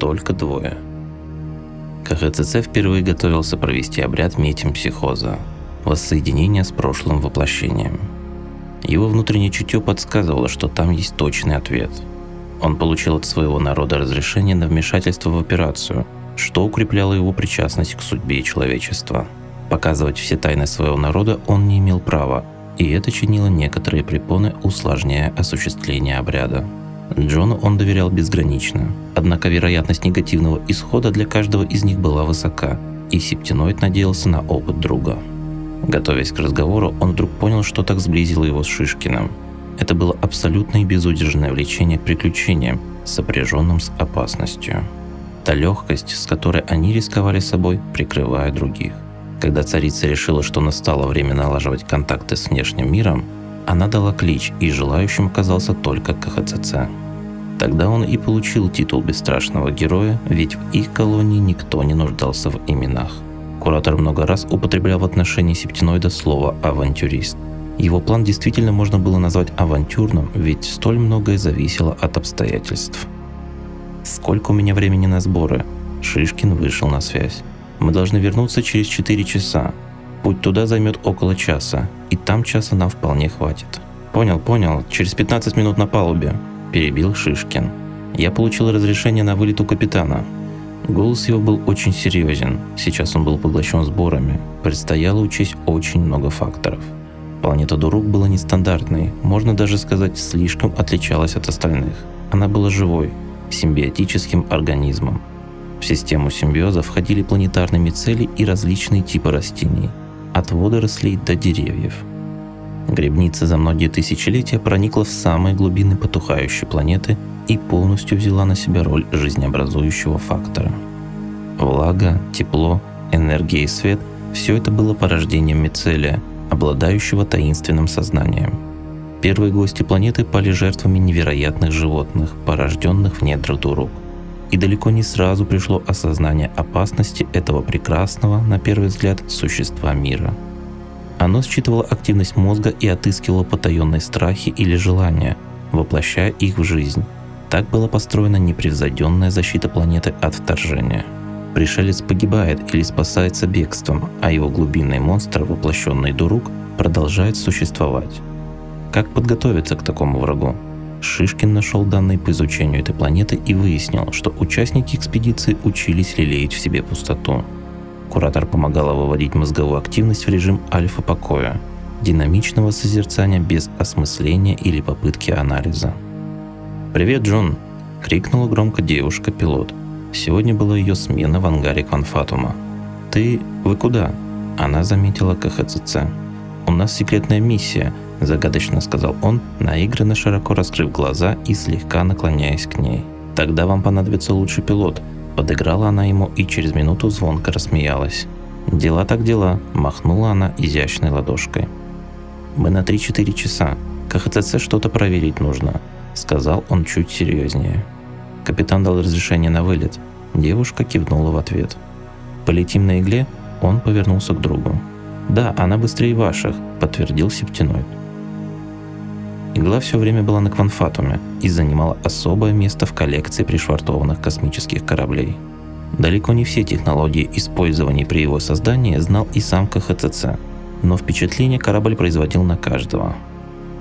только двое. КХЦЦ впервые готовился провести обряд метемпсихоза – воссоединения с прошлым воплощением. Его внутреннее чутье подсказывало, что там есть точный ответ. Он получил от своего народа разрешение на вмешательство в операцию, что укрепляло его причастность к судьбе человечества. Показывать все тайны своего народа он не имел права, и это чинило некоторые препоны, усложняя осуществление обряда. Джону он доверял безгранично, однако вероятность негативного исхода для каждого из них была высока, и Септиноид надеялся на опыт друга. Готовясь к разговору, он вдруг понял, что так сблизило его с Шишкиным. Это было абсолютное и безудержное влечение к приключениям, сопряженным с опасностью. Та легкость, с которой они рисковали собой, прикрывая других. Когда царица решила, что настало время налаживать контакты с внешним миром, она дала клич, и желающим оказался только КХЦЦ. Тогда он и получил титул бесстрашного героя, ведь в их колонии никто не нуждался в именах. Куратор много раз употреблял в отношении септиноида слово «авантюрист». Его план действительно можно было назвать авантюрным, ведь столь многое зависело от обстоятельств. «Сколько у меня времени на сборы?» Шишкин вышел на связь. «Мы должны вернуться через 4 часа. Путь туда займет около часа, и там часа нам вполне хватит. Понял, понял, через 15 минут на палубе, перебил Шишкин. Я получил разрешение на вылет у капитана. Голос его был очень серьезен, сейчас он был поглощен сборами, предстояло учесть очень много факторов. Планета Дурук была нестандартной, можно даже сказать, слишком отличалась от остальных. Она была живой, симбиотическим организмом. В систему симбиоза входили планетарные мицели и различные типы растений – от водорослей до деревьев. Грибница за многие тысячелетия проникла в самые глубины потухающей планеты и полностью взяла на себя роль жизнеобразующего фактора. Влага, тепло, энергия и свет – все это было порождением мицелия, обладающего таинственным сознанием. Первые гости планеты пали жертвами невероятных животных, порожденных в недрах Дурук – и далеко не сразу пришло осознание опасности этого прекрасного, на первый взгляд, существа мира. Оно считывало активность мозга и отыскивало потаенные страхи или желания, воплощая их в жизнь. Так была построена непревзойденная защита планеты от вторжения. Пришелец погибает или спасается бегством, а его глубинный монстр, воплощенный Дурук, продолжает существовать. Как подготовиться к такому врагу? Шишкин нашел данные по изучению этой планеты и выяснил, что участники экспедиции учились лелеять в себе пустоту. Куратор помогала выводить мозговую активность в режим альфа-покоя, динамичного созерцания без осмысления или попытки анализа. «Привет, Джон!» – крикнула громко девушка-пилот. Сегодня была ее смена в ангаре Кванфатума. «Ты... вы куда?» Она заметила КХЦЦ. «У нас секретная миссия», – загадочно сказал он, наигранно широко раскрыв глаза и слегка наклоняясь к ней. «Тогда вам понадобится лучший пилот», – подыграла она ему и через минуту звонко рассмеялась. «Дела так дела», – махнула она изящной ладошкой. «Мы на 3-4 часа. КХЦЦ что-то проверить нужно», – сказал он чуть серьезнее. Капитан дал разрешение на вылет. Девушка кивнула в ответ. «Полетим на игле?» Он повернулся к другу. «Да, она быстрее ваших», – подтвердил Септиноид. Игла все время была на Кванфатуме и занимала особое место в коллекции пришвартованных космических кораблей. Далеко не все технологии использования при его создании знал и сам КХЦЦ, но впечатление корабль производил на каждого.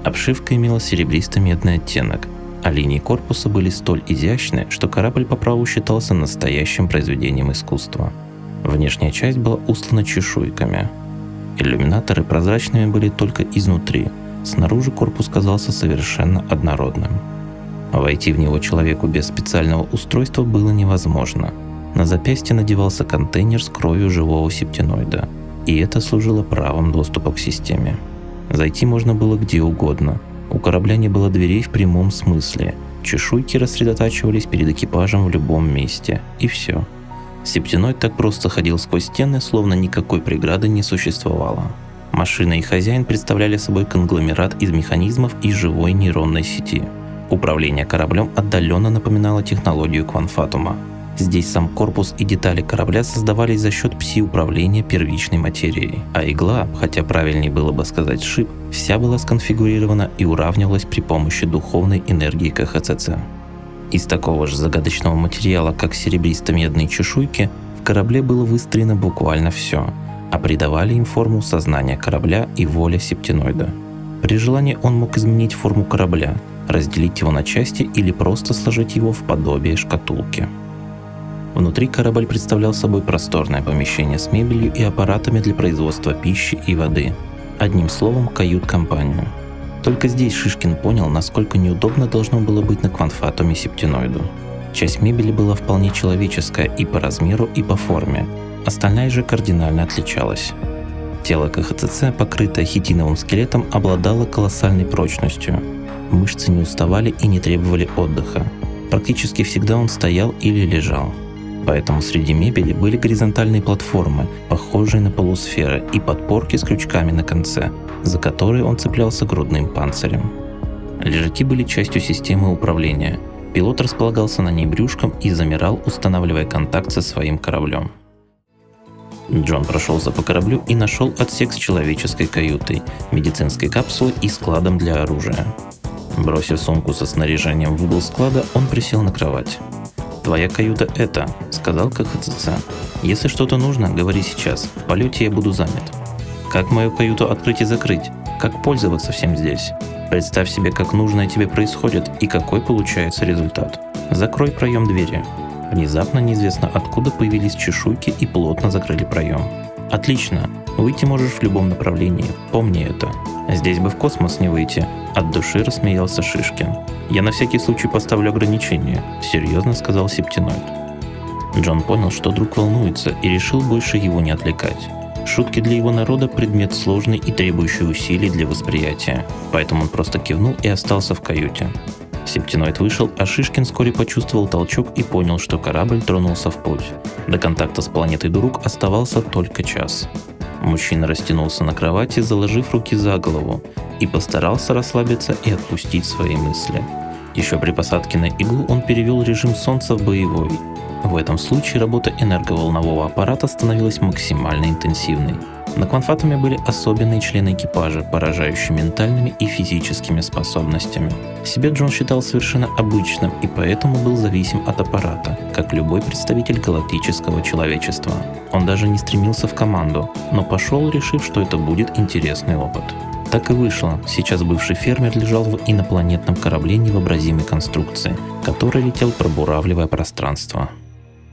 Обшивка имела серебристо-медный оттенок, а линии корпуса были столь изящны, что корабль по праву считался настоящим произведением искусства. Внешняя часть была устлана чешуйками. Иллюминаторы прозрачными были только изнутри – Снаружи корпус казался совершенно однородным. Войти в него человеку без специального устройства было невозможно. На запястье надевался контейнер с кровью живого септиноида, и это служило правом доступа к системе. Зайти можно было где угодно. У корабля не было дверей в прямом смысле. Чешуйки рассредотачивались перед экипажем в любом месте. И все. Септиноид так просто ходил сквозь стены, словно никакой преграды не существовало. Машина и хозяин представляли собой конгломерат из механизмов и живой нейронной сети. Управление кораблем отдаленно напоминало технологию кванфатума. Здесь сам корпус и детали корабля создавались за счет пси-управления первичной материей, а игла, хотя правильнее было бы сказать шип, вся была сконфигурирована и уравнивалась при помощи духовной энергии КХЦЦ. Из такого же загадочного материала, как серебристо-медные чешуйки, в корабле было выстроено буквально все, а придавали им форму сознания корабля и воля септиноида. При желании он мог изменить форму корабля, разделить его на части или просто сложить его в подобие шкатулки. Внутри корабль представлял собой просторное помещение с мебелью и аппаратами для производства пищи и воды. Одним словом, кают-компанию. Только здесь Шишкин понял, насколько неудобно должно было быть на кванфатуме септиноиду. Часть мебели была вполне человеческая и по размеру, и по форме. Остальная же кардинально отличалась. Тело КХЦЦ, покрытое хитиновым скелетом, обладало колоссальной прочностью. Мышцы не уставали и не требовали отдыха. Практически всегда он стоял или лежал – Поэтому среди мебели были горизонтальные платформы, похожие на полусферы, и подпорки с крючками на конце, за которые он цеплялся грудным панцирем. Лежаки были частью системы управления. Пилот располагался на ней брюшком и замирал, устанавливая контакт со своим кораблем. Джон прошелся по кораблю и нашел отсек с человеческой каютой, медицинской капсулой и складом для оружия. Бросив сумку со снаряжением в угол склада, он присел на кровать. «Твоя каюта это», — сказал КХЦЦ. «Если что-то нужно, говори сейчас. В полете я буду занят». «Как мою каюту открыть и закрыть? Как пользоваться всем здесь? Представь себе, как нужное тебе происходит и какой получается результат. Закрой проем двери». Внезапно неизвестно откуда появились чешуйки и плотно закрыли проем. «Отлично. Выйти можешь в любом направлении. Помни это. Здесь бы в космос не выйти. От души рассмеялся Шишкин. Я на всякий случай поставлю ограничение, серьезно сказал Септиноид. Джон понял, что друг волнуется и решил больше его не отвлекать. Шутки для его народа – предмет сложный и требующий усилий для восприятия, поэтому он просто кивнул и остался в каюте. Септиноид вышел, а Шишкин вскоре почувствовал толчок и понял, что корабль тронулся в путь. До контакта с планетой Дурук оставался только час. Мужчина растянулся на кровати, заложив руки за голову, и постарался расслабиться и отпустить свои мысли. Еще при посадке на иглу он перевел режим солнца в боевой. В этом случае работа энерговолнового аппарата становилась максимально интенсивной – на Кванфатуме были особенные члены экипажа, поражающие ментальными и физическими способностями. Себя Джон считал совершенно обычным и поэтому был зависим от аппарата, как любой представитель галактического человечества. Он даже не стремился в команду, но пошел, решив, что это будет интересный опыт. Так и вышло. Сейчас бывший фермер лежал в инопланетном корабле невообразимой конструкции, который летел, пробуравливая пространство.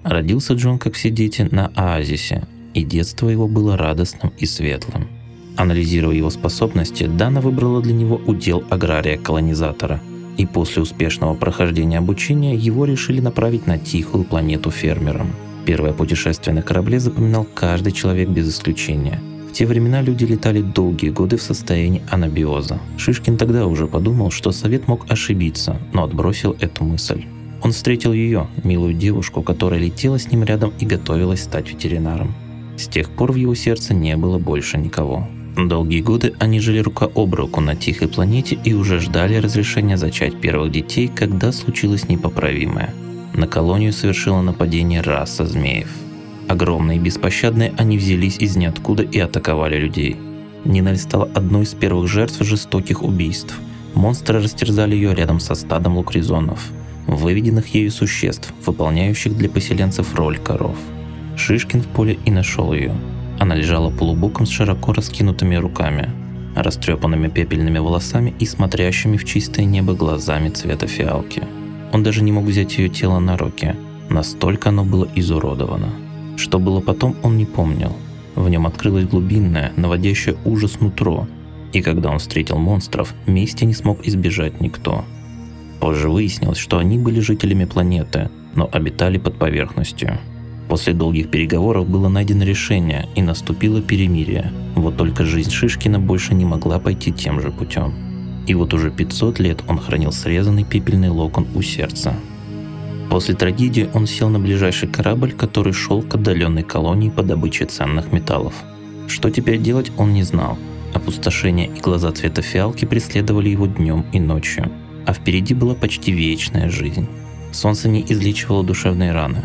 Родился Джон, как все дети, на Оазисе, и детство его было радостным и светлым. Анализируя его способности, Дана выбрала для него удел агрария-колонизатора, и после успешного прохождения обучения его решили направить на тихую планету фермерам. Первое путешествие на корабле запоминал каждый человек без исключения. В те времена люди летали долгие годы в состоянии анабиоза. Шишкин тогда уже подумал, что совет мог ошибиться, но отбросил эту мысль. Он встретил ее, милую девушку, которая летела с ним рядом и готовилась стать ветеринаром. С тех пор в его сердце не было больше никого. Долгие годы они жили рука об руку на тихой планете и уже ждали разрешения зачать первых детей, когда случилось непоправимое. На колонию совершила нападение раса змеев. Огромные и беспощадные они взялись из ниоткуда и атаковали людей. Ниналь стала одной из первых жертв жестоких убийств. Монстры растерзали ее рядом со стадом лукризонов, выведенных ею существ, выполняющих для поселенцев роль коров – Шишкин в поле и нашел ее. Она лежала полубоком с широко раскинутыми руками, растрепанными пепельными волосами и смотрящими в чистое небо глазами цвета фиалки. Он даже не мог взять ее тело на руки, настолько оно было изуродовано. Что было потом, он не помнил. В нем открылось глубинное, наводящее ужас нутро, и когда он встретил монстров, мести не смог избежать никто. Позже выяснилось, что они были жителями планеты, но обитали под поверхностью. После долгих переговоров было найдено решение и наступило перемирие. Вот только жизнь Шишкина больше не могла пойти тем же путем. И вот уже 500 лет он хранил срезанный пепельный локон у сердца. После трагедии он сел на ближайший корабль, который шел к отдаленной колонии по добыче ценных металлов. Что теперь делать, он не знал. Опустошение и глаза цвета фиалки преследовали его днем и ночью, а впереди была почти вечная жизнь. Солнце не излечивало душевные раны,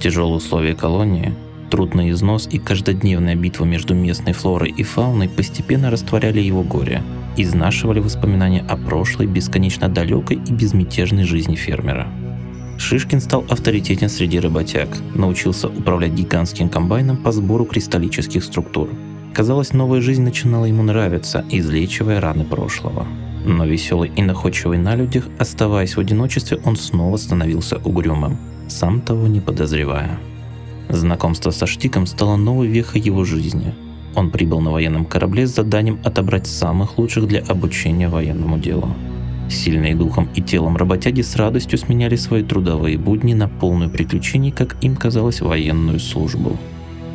Тяжелые условия колонии, трудный износ и каждодневная битва между местной флорой и фауной постепенно растворяли его горе, изнашивали воспоминания о прошлой, бесконечно далекой и безмятежной жизни фермера. Шишкин стал авторитетен среди работяг, научился управлять гигантским комбайном по сбору кристаллических структур. Казалось, новая жизнь начинала ему нравиться, излечивая раны прошлого. Но веселый и находчивый на людях, оставаясь в одиночестве, он снова становился угрюмым, сам того не подозревая. Знакомство со Штиком стало новой вехой его жизни. Он прибыл на военном корабле с заданием отобрать самых лучших для обучения военному делу. Сильные духом и телом работяги с радостью сменяли свои трудовые будни на полную приключений, как им казалось, военную службу.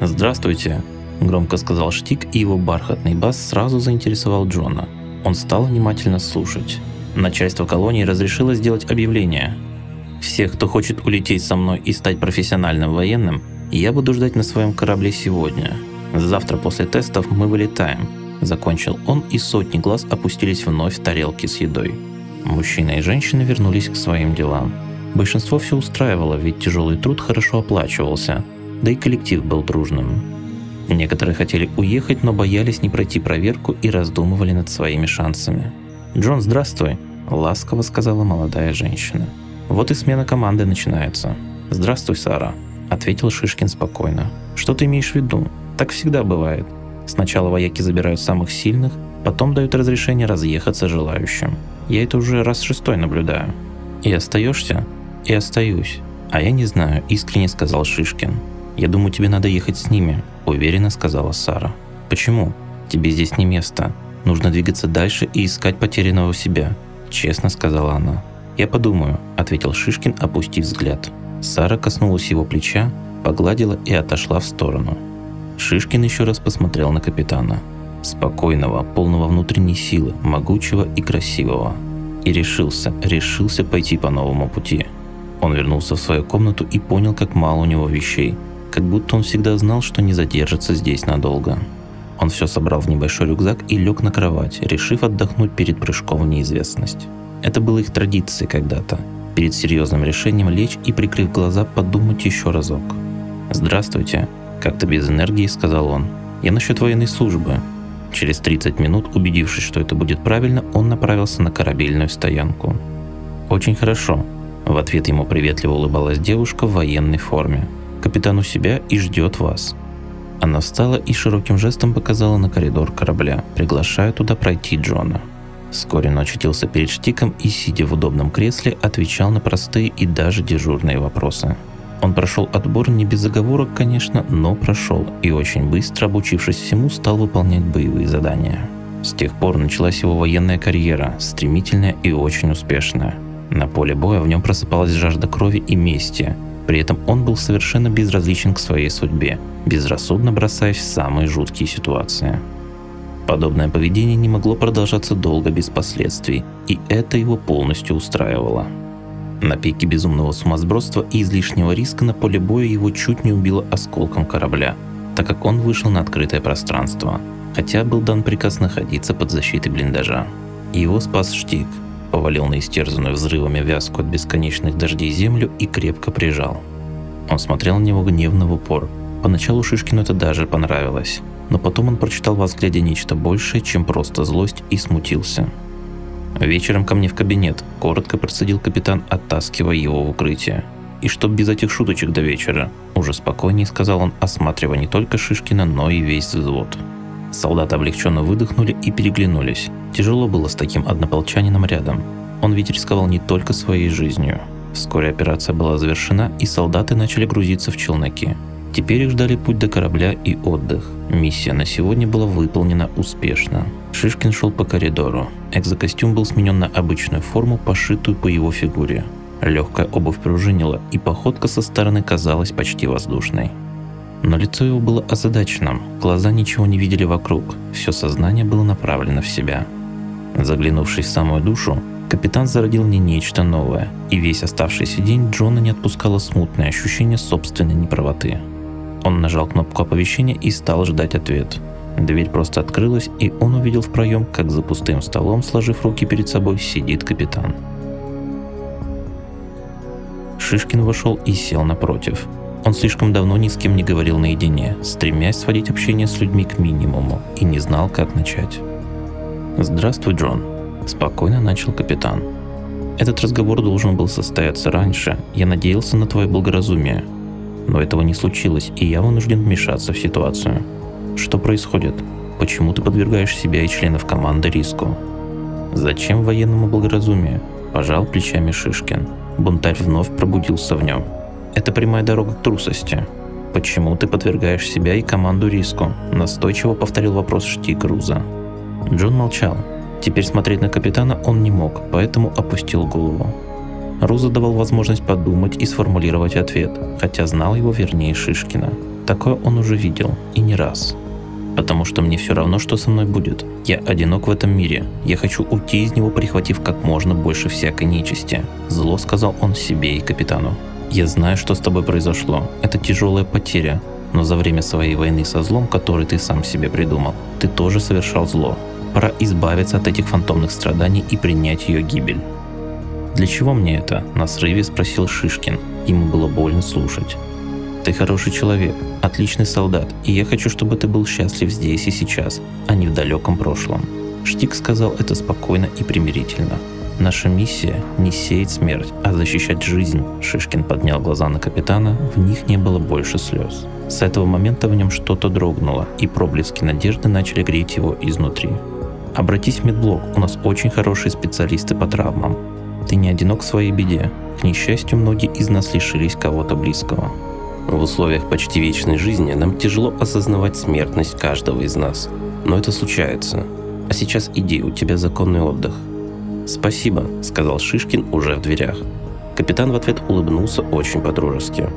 «Здравствуйте», – громко сказал Штик, и его бархатный бас сразу заинтересовал Джона. Он стал внимательно слушать. Начальство колонии разрешило сделать объявление. «Всех, кто хочет улететь со мной и стать профессиональным военным, я буду ждать на своем корабле сегодня. Завтра после тестов мы вылетаем», – закончил он, и сотни глаз опустились вновь в тарелки с едой. Мужчина и женщина вернулись к своим делам. Большинство все устраивало, ведь тяжелый труд хорошо оплачивался, да и коллектив был дружным. Некоторые хотели уехать, но боялись не пройти проверку и раздумывали над своими шансами. «Джон, здравствуй!» – ласково сказала молодая женщина. «Вот и смена команды начинается». «Здравствуй, Сара», – ответил Шишкин спокойно. «Что ты имеешь в виду? Так всегда бывает. Сначала вояки забирают самых сильных, потом дают разрешение разъехаться желающим. Я это уже раз шестой наблюдаю. И остаешься? И остаюсь. А я не знаю, искренне сказал Шишкин. Я думаю, тебе надо ехать с ними, уверенно сказала Сара. Почему? Тебе здесь не место. Нужно двигаться дальше и искать потерянного себя, честно сказала она. Я подумаю, ответил Шишкин, опустив взгляд. Сара коснулась его плеча, погладила и отошла в сторону. Шишкин еще раз посмотрел на капитана спокойного, полного внутренней силы, могучего и красивого. И решился, решился пойти по новому пути. Он вернулся в свою комнату и понял, как мало у него вещей, как будто он всегда знал, что не задержится здесь надолго. Он все собрал в небольшой рюкзак и лег на кровать, решив отдохнуть перед прыжком в неизвестность. Это было их традицией когда-то. Перед серьезным решением лечь и, прикрыв глаза, подумать еще разок. «Здравствуйте», – как-то без энергии сказал он. «Я насчет военной службы. Через 30 минут, убедившись, что это будет правильно, он направился на корабельную стоянку. «Очень хорошо», – в ответ ему приветливо улыбалась девушка в военной форме. «Капитан у себя и ждет вас». Она встала и широким жестом показала на коридор корабля, приглашая туда пройти Джона. Вскоре он очутился перед штиком и, сидя в удобном кресле, отвечал на простые и даже дежурные вопросы – он прошел отбор не без заговорок, конечно, но прошел и очень быстро, обучившись всему, стал выполнять боевые задания. С тех пор началась его военная карьера, стремительная и очень успешная. На поле боя в нем просыпалась жажда крови и мести. При этом он был совершенно безразличен к своей судьбе, безрассудно бросаясь в самые жуткие ситуации. Подобное поведение не могло продолжаться долго без последствий, и это его полностью устраивало. На пике безумного сумасбродства и излишнего риска на поле боя его чуть не убило осколком корабля, так как он вышел на открытое пространство, хотя был дан приказ находиться под защитой блиндажа. Его спас Штик, повалил на истерзанную взрывами вязку от бесконечных дождей землю и крепко прижал. Он смотрел на него гневно в упор. Поначалу Шишкину это даже понравилось, но потом он прочитал в взгляде нечто большее, чем просто злость и смутился. «Вечером ко мне в кабинет», – коротко процедил капитан, оттаскивая его в укрытие. «И чтоб без этих шуточек до вечера», – уже спокойнее сказал он, осматривая не только Шишкина, но и весь взвод. Солдаты облегченно выдохнули и переглянулись. Тяжело было с таким однополчанином рядом. Он ведь рисковал не только своей жизнью. Вскоре операция была завершена, и солдаты начали грузиться в челноки. Теперь их ждали путь до корабля и отдых. Миссия на сегодня была выполнена успешно. Шишкин шел по коридору. Экзокостюм был сменен на обычную форму, пошитую по его фигуре. Легкая обувь пружинила, и походка со стороны казалась почти воздушной. Но лицо его было озадаченным, глаза ничего не видели вокруг, все сознание было направлено в себя. Заглянувшись в самую душу, капитан зародил мне нечто новое, и весь оставшийся день Джона не отпускало смутное ощущение собственной неправоты. Он нажал кнопку оповещения и стал ждать ответ. Дверь просто открылась, и он увидел в проем, как за пустым столом, сложив руки перед собой, сидит капитан. Шишкин вошел и сел напротив. Он слишком давно ни с кем не говорил наедине, стремясь сводить общение с людьми к минимуму, и не знал, как начать. «Здравствуй, Джон», – спокойно начал капитан. Этот разговор должен был состояться раньше. Я надеялся на твое благоразумие. Но этого не случилось, и я вынужден вмешаться в ситуацию. Что происходит? Почему ты подвергаешь себя и членов команды риску? Зачем военному благоразумию? Пожал плечами Шишкин. Бунтарь вновь пробудился в нем. Это прямая дорога к трусости. Почему ты подвергаешь себя и команду риску? Настойчиво повторил вопрос Штик Руза. Джон молчал. Теперь смотреть на капитана он не мог, поэтому опустил голову. Руза давал возможность подумать и сформулировать ответ, хотя знал его вернее Шишкина. Такое он уже видел, и не раз. Потому что мне все равно, что со мной будет. Я одинок в этом мире. Я хочу уйти из него, прихватив как можно больше всякой нечисти. Зло сказал он себе и капитану. Я знаю, что с тобой произошло. Это тяжелая потеря. Но за время своей войны со злом, который ты сам себе придумал, ты тоже совершал зло. Пора избавиться от этих фантомных страданий и принять ее гибель. «Для чего мне это?» – на срыве спросил Шишкин. Ему было больно слушать. «Ты хороший человек, отличный солдат, и я хочу, чтобы ты был счастлив здесь и сейчас, а не в далеком прошлом». Штик сказал это спокойно и примирительно. «Наша миссия не сеять смерть, а защищать жизнь», – Шишкин поднял глаза на капитана, в них не было больше слез. С этого момента в нем что-то дрогнуло, и проблески надежды начали греть его изнутри. Обратись в медблок, у нас очень хорошие специалисты по травмам. Ты не одинок в своей беде. К несчастью, многие из нас лишились кого-то близкого. В условиях почти вечной жизни нам тяжело осознавать смертность каждого из нас. Но это случается. А сейчас иди, у тебя законный отдых. «Спасибо», — сказал Шишкин уже в дверях. Капитан в ответ улыбнулся очень по-дружески.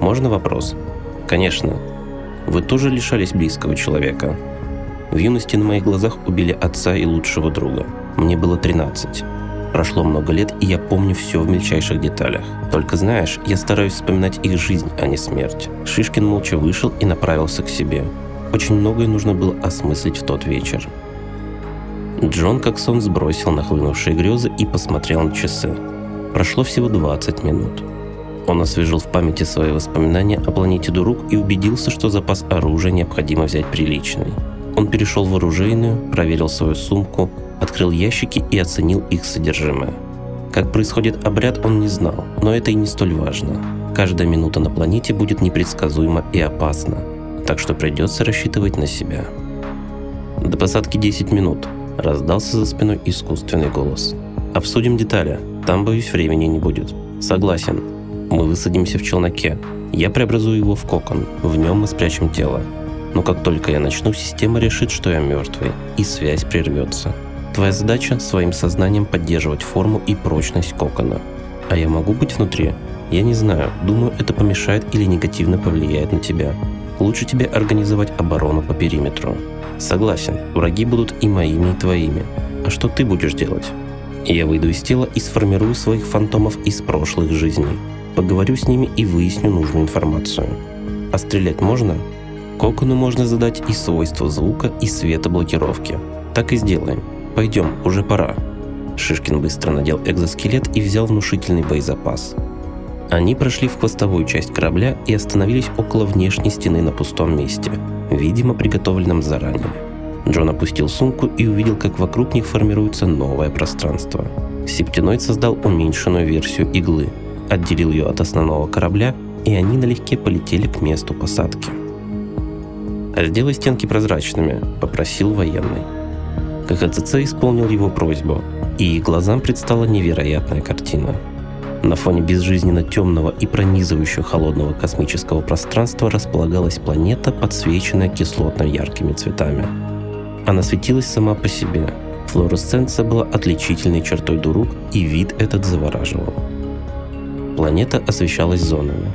«Можно вопрос?» «Конечно. Вы тоже лишались близкого человека?» В юности на моих глазах убили отца и лучшего друга. Мне было 13. Прошло много лет, и я помню все в мельчайших деталях. Только знаешь, я стараюсь вспоминать их жизнь, а не смерть. Шишкин молча вышел и направился к себе. Очень многое нужно было осмыслить в тот вечер. Джон как сон сбросил нахлынувшие грезы и посмотрел на часы. Прошло всего 20 минут. Он освежил в памяти свои воспоминания о планете Дурук и убедился, что запас оружия необходимо взять приличный. Он перешел в оружейную, проверил свою сумку, открыл ящики и оценил их содержимое. Как происходит обряд, он не знал, но это и не столь важно. Каждая минута на планете будет непредсказуема и опасна, так что придется рассчитывать на себя. До посадки 10 минут, раздался за спиной искусственный голос. Обсудим детали, там, боюсь, времени не будет. Согласен. Мы высадимся в челноке. Я преобразую его в кокон, в нем мы спрячем тело. Но как только я начну, система решит, что я мертвый, и связь прервется. Твоя задача – своим сознанием поддерживать форму и прочность кокона. А я могу быть внутри? Я не знаю, думаю, это помешает или негативно повлияет на тебя. Лучше тебе организовать оборону по периметру. Согласен, враги будут и моими, и твоими. А что ты будешь делать? Я выйду из тела и сформирую своих фантомов из прошлых жизней. Поговорю с ними и выясню нужную информацию. А стрелять можно? Кокону можно задать и свойства звука, и света блокировки. Так и сделаем. Пойдем, уже пора. Шишкин быстро надел экзоскелет и взял внушительный боезапас. Они прошли в хвостовую часть корабля и остановились около внешней стены на пустом месте, видимо, приготовленном заранее. Джон опустил сумку и увидел, как вокруг них формируется новое пространство. Септиноид создал уменьшенную версию иглы, отделил ее от основного корабля, и они налегке полетели к месту посадки. «Сделай стенки прозрачными», — попросил военный. КХЦЦ исполнил его просьбу, и глазам предстала невероятная картина. На фоне безжизненно темного и пронизывающего холодного космического пространства располагалась планета, подсвеченная кислотно яркими цветами. Она светилась сама по себе. Флуоресценция была отличительной чертой Дурук, и вид этот завораживал. Планета освещалась зонами.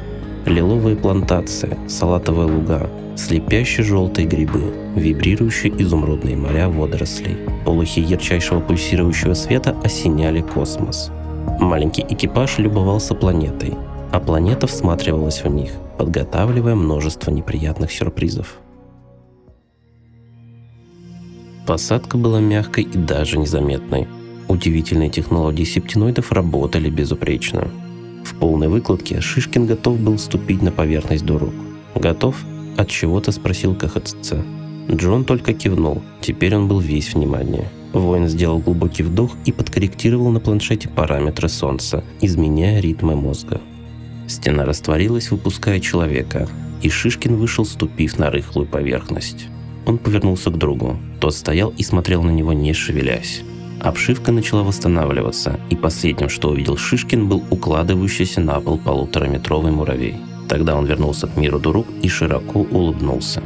Лиловые плантации, салатовые луга, слепящие желтые грибы, вибрирующие изумрудные моря водорослей. Полухи ярчайшего пульсирующего света осеняли космос. Маленький экипаж любовался планетой, а планета всматривалась в них, подготавливая множество неприятных сюрпризов. Посадка была мягкой и даже незаметной. Удивительные технологии септиноидов работали безупречно. В полной выкладке Шишкин готов был ступить на поверхность дорог. Готов? От чего-то спросил КХЦЦ. Джон только кивнул. Теперь он был весь внимание. Воин сделал глубокий вдох и подкорректировал на планшете параметры Солнца, изменяя ритмы мозга. Стена растворилась, выпуская человека, и Шишкин вышел, ступив на рыхлую поверхность. Он повернулся к другу. Тот стоял и смотрел на него, не шевелясь. Обшивка начала восстанавливаться, и последним, что увидел Шишкин, был укладывающийся на пол полутораметровый муравей. Тогда он вернулся к миру Дурук и широко улыбнулся.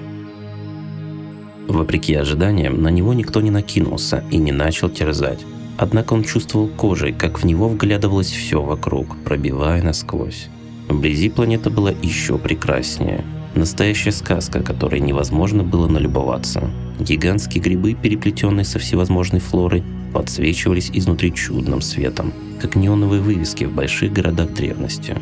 Вопреки ожиданиям, на него никто не накинулся и не начал терзать. Однако он чувствовал кожей, как в него вглядывалось все вокруг, пробивая насквозь. Вблизи планета была еще прекраснее. Настоящая сказка, которой невозможно было налюбоваться. Гигантские грибы, переплетенные со всевозможной флорой, подсвечивались изнутри чудным светом, как неоновые вывески в больших городах древности.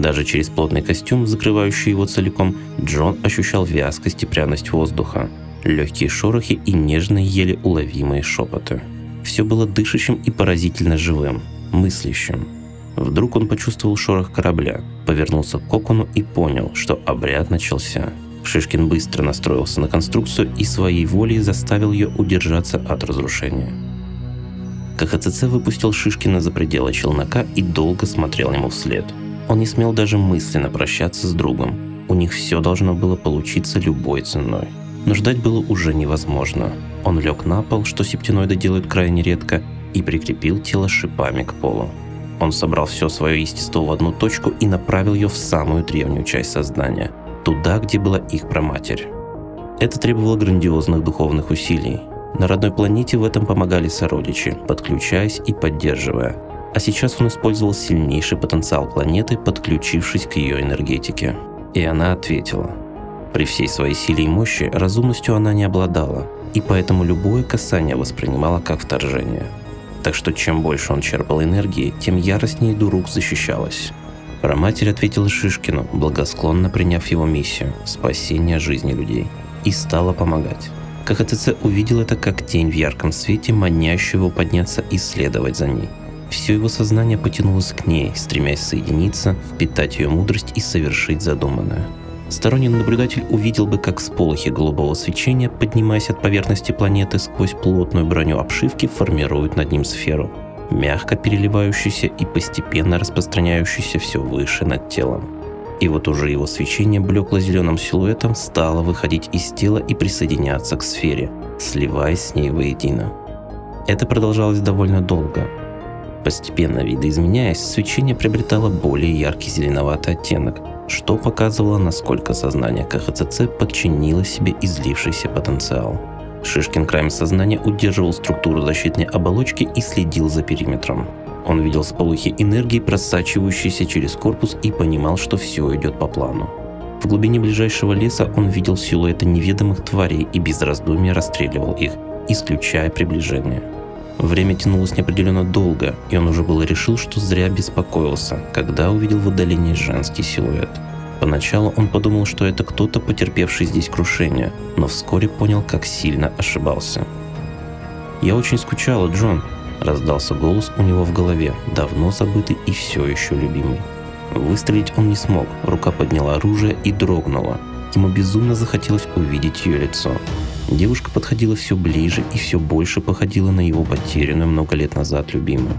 Даже через плотный костюм, закрывающий его целиком, Джон ощущал вязкость и пряность воздуха, легкие шорохи и нежные еле уловимые шепоты. Все было дышащим и поразительно живым, мыслящим. Вдруг он почувствовал шорох корабля, повернулся к кокону и понял, что обряд начался. Шишкин быстро настроился на конструкцию и своей волей заставил ее удержаться от разрушения. КХЦЦ выпустил Шишкина за пределы челнока и долго смотрел ему вслед. Он не смел даже мысленно прощаться с другом. У них все должно было получиться любой ценой. Но ждать было уже невозможно. Он лег на пол, что септиноиды делают крайне редко, и прикрепил тело шипами к полу. Он собрал все свое естество в одну точку и направил ее в самую древнюю часть создания – туда, где была их проматерь. Это требовало грандиозных духовных усилий. На родной планете в этом помогали сородичи, подключаясь и поддерживая. А сейчас он использовал сильнейший потенциал планеты, подключившись к ее энергетике. И она ответила. При всей своей силе и мощи разумностью она не обладала, и поэтому любое касание воспринимала как вторжение. Так что чем больше он черпал энергии, тем яростнее Дурук защищалась. Проматерь ответила Шишкину, благосклонно приняв его миссию – спасение жизни людей. И стала помогать. КХТЦ увидел это как тень в ярком свете, манящего подняться и следовать за ней. Все его сознание потянулось к ней, стремясь соединиться, впитать ее мудрость и совершить задуманное. Сторонний наблюдатель увидел бы, как сполохи голубого свечения, поднимаясь от поверхности планеты сквозь плотную броню обшивки, формируют над ним сферу – мягко переливающийся и постепенно распространяющийся все выше над телом. И вот уже его свечение блекло-зеленым силуэтом стало выходить из тела и присоединяться к сфере, сливаясь с ней воедино. Это продолжалось довольно долго. Постепенно видоизменяясь, свечение приобретало более яркий зеленоватый оттенок, что показывало, насколько сознание КХЦЦ подчинило себе излившийся потенциал. Шишкин краем сознания удерживал структуру защитной оболочки и следил за периметром. Он видел сполохи энергии, просачивающиеся через корпус и понимал, что все идет по плану. В глубине ближайшего леса он видел силуэты неведомых тварей и без раздумья расстреливал их, исключая приближение. Время тянулось неопределенно долго, и он уже было решил, что зря беспокоился, когда увидел в отдалении женский силуэт – Поначалу он подумал, что это кто-то, потерпевший здесь крушение, но вскоре понял, как сильно ошибался. «Я очень скучала, Джон», – раздался голос у него в голове, давно забытый и все еще любимый. Выстрелить он не смог, рука подняла оружие и дрогнула. Ему безумно захотелось увидеть ее лицо. Девушка подходила все ближе и все больше походила на его потерянную много лет назад любимую.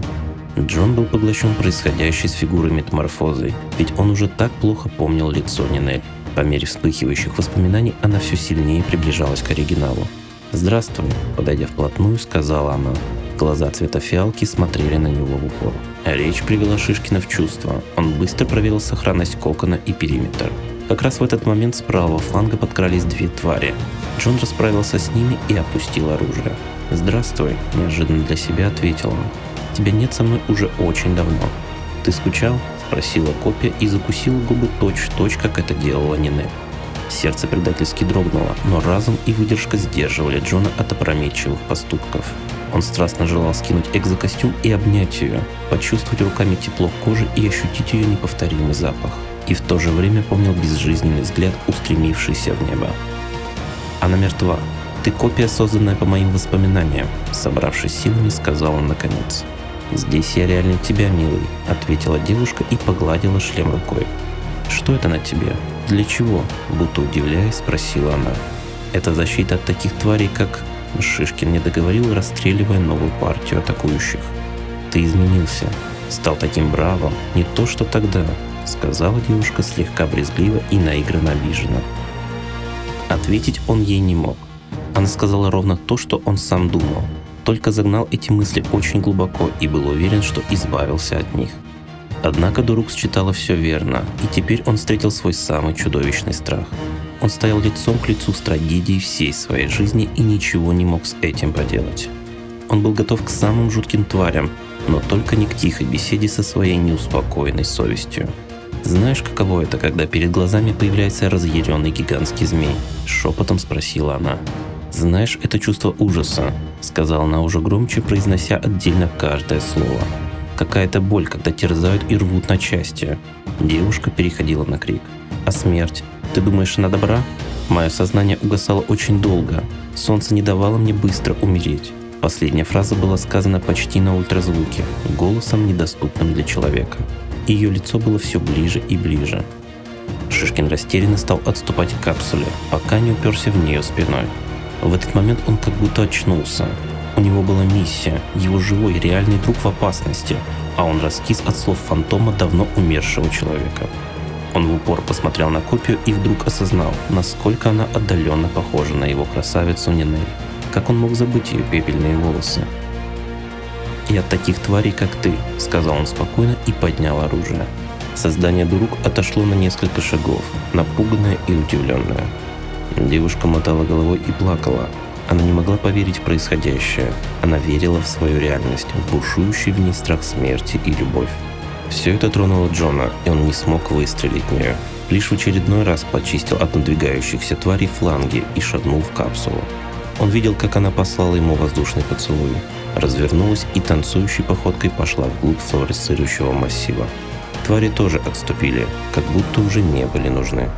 Джон был поглощен происходящей с фигурой метаморфозой, ведь он уже так плохо помнил лицо Нинель. По мере вспыхивающих воспоминаний она все сильнее приближалась к оригиналу. «Здравствуй», — подойдя вплотную, сказала она. Глаза цвета фиалки смотрели на него в упор. Речь привела Шишкина в чувство. Он быстро проверил сохранность кокона и периметр. Как раз в этот момент с правого фланга подкрались две твари. Джон расправился с ними и опустил оружие. «Здравствуй», – неожиданно для себя ответил он. Тебя нет со мной уже очень давно. Ты скучал?» – спросила копия и закусила губы точь-в-точь, как это делала Нинель. Сердце предательски дрогнуло, но разум и выдержка сдерживали Джона от опрометчивых поступков. Он страстно желал скинуть экзокостюм и обнять ее, почувствовать руками тепло кожи и ощутить ее неповторимый запах. И в то же время помнил безжизненный взгляд, устремившийся в небо. Она мертва. Ты копия, созданная по моим воспоминаниям, собравшись силами, сказал он наконец. «Здесь я реально тебя, милый», — ответила девушка и погладила шлем рукой. «Что это на тебе? Для чего?» — будто удивляясь, спросила она. «Это защита от таких тварей, как...» Шишкин не договорил, расстреливая новую партию атакующих. «Ты изменился. Стал таким бравым. Не то, что тогда», — сказала девушка слегка брезгливо и наигранно обиженно. Ответить он ей не мог. Она сказала ровно то, что он сам думал. Только загнал эти мысли очень глубоко и был уверен, что избавился от них. Однако Дурук считала все верно, и теперь он встретил свой самый чудовищный страх. Он стоял лицом к лицу с трагедией всей своей жизни и ничего не мог с этим поделать. Он был готов к самым жутким тварям, но только не к тихой беседе со своей неуспокоенной совестью. «Знаешь, каково это, когда перед глазами появляется разъяренный гигантский змей?» – шепотом спросила она. «Знаешь, это чувство ужаса», – сказала она уже громче, произнося отдельно каждое слово. Какая-то боль, когда терзают и рвут на части. Девушка переходила на крик. А смерть? Ты думаешь, она добра? Мое сознание угасало очень долго. Солнце не давало мне быстро умереть. Последняя фраза была сказана почти на ультразвуке, голосом, недоступным для человека. Ее лицо было все ближе и ближе. Шишкин растерянно стал отступать к капсуле, пока не уперся в нее спиной. В этот момент он как будто очнулся. У него была миссия, его живой реальный друг в опасности, а он раскис от слов фантома давно умершего человека. Он в упор посмотрел на копию и вдруг осознал, насколько она отдаленно похожа на его красавицу Нинель. Как он мог забыть ее пепельные волосы? «И от таких тварей, как ты», — сказал он спокойно и поднял оружие. Создание Дурук отошло на несколько шагов, напуганное и удивленное. Девушка мотала головой и плакала, она не могла поверить в происходящее. Она верила в свою реальность, в бушующий в ней страх смерти и любовь. Все это тронуло Джона, и он не смог выстрелить в нее. Лишь в очередной раз почистил от надвигающихся тварей фланги и шагнул в капсулу. Он видел, как она послала ему воздушный поцелуй, развернулась и танцующей походкой пошла вглубь флуоресцирующего массива. Твари тоже отступили, как будто уже не были нужны.